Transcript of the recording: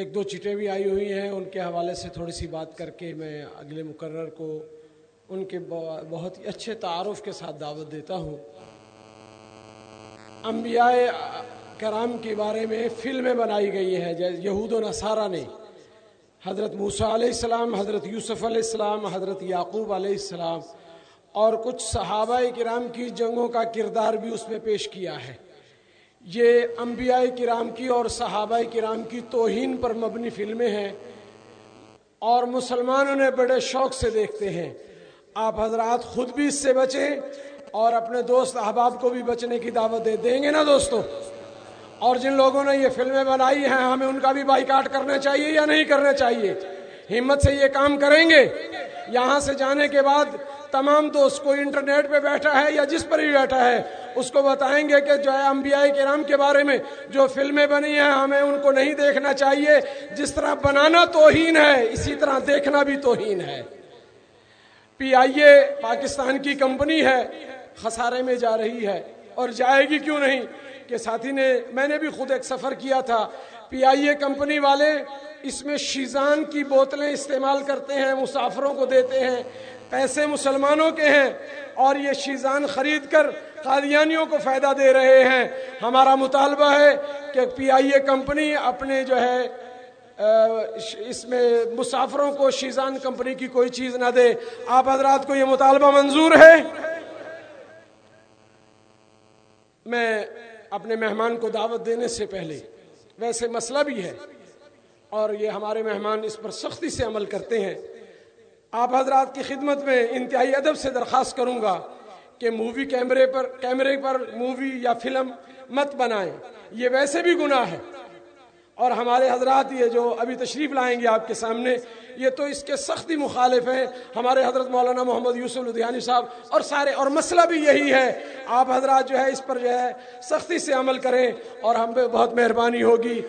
ایک دو چیٹیں بھی آئی ہوئی ہیں، ان کے حوالے سے تھوڑی سی بات کر کے میں اگلے مقرر کو ان کے بہت ہی اچھے تعارف کے ساتھ دعوت دیتا ہوں۔ انبیاء کرام کے بارے میں فلمیں بنائی گئی ہیں یہود و نصارہ نے۔ حضرت موسیٰ علیہ السلام، حضرت یوسف علیہ السلام، حضرت یعقوب علیہ السلام اور کچھ صحابہ کرام کی جنگوں کا کردار بھی اس میں پیش کیا ہے۔ یہ انبیاء کرام کی اور صحابہ کرام کی توہین پر مبنی فلمیں ہیں اور مسلمانوں نے بڑے شوق سے دیکھتے ہیں۔ آپ حضرات خود بھی اس سے بچیں اور اپنے دوست احباب کو بھی بچنے کی دعوت دے دیں گے نا دوستو؟ اور جن لوگوں نے یہ فلمیں بنائی ہیں، ہمیں ان کا بھی بائی کاٹ کرنا چاہیے یا نہیں کرنا چاہیے؟ ہمت سے یہ کام کریں گے۔ یہاں سے جانے کے بعد تمام دوست کوئی انٹرنیٹ پہ بیٹھا ہے یا جس پر بھی بیٹھا ہے اس کو بتائیں گے کہ جو ہے انبیاء کرام کے بارے میں جو فلمیں بنی ہیں، ہمیں ان کو نہیں دیکھنا چاہیے۔ جس طرح بنانا توہین ہے، اسی طرح دیکھنا بھی توہین ہے۔ پی آئی اے پاکستان کی کمپنی ہے، خسارے میں جا رہی ہے۔ اور جائے گی کیوں نہیں؟ کہ ساتھی نے، میں نے بھی خود ایک سفر کیا تھا۔ پی آئی اے کمپنی والے اس میں شیزان کی بوتلیں استعمال کرتے ہیں، مسافروں کو دیتے ہیں، پیسے مسلمانوں کے ہیں اور یہ شیزان خرید کر قادیانیوں کو فائدہ دے رہے ہیں۔ ہمارا مطالبہ ہے کہ پی آئی اے کمپنی اپنے جو ہے اس میں مسافروں کو شیزان کمپنی کی کوئی چیز نہ دے۔ آپ حضرات کو یہ مطالبہ منظور ہے؟ میں اپنے مہمان کو دعوت دینے سے پہلے، ویسے مسئلہ بھی ہے اور یہ ہمارے مہمان اس پر سختی سے عمل کرتے ہیں۔ آپ حضرات کی خدمت میں انتہائی ادب سے درخواست کروں گا کہ مووی کیمرے پر کیمرے پر مووی یا فلم مت بنائیں۔ یہ ویسے بھی گناہ ہے۔ اور ہمارے حضرات یہ جو ابھی تشریف لائیں گے آپ کے سامنے، یہ تو اس کے سختی مخالف ہیں۔ ہمارے حضرت مولانا محمد یوسف لدھیانی صاحب اور سارے، اور مسئلہ بھی یہی ہے۔ آپ حضرات جو ہے اس پر جو ہے سختی سے عمل کریں اور ہم پہ بہت مہربانی ہوگی۔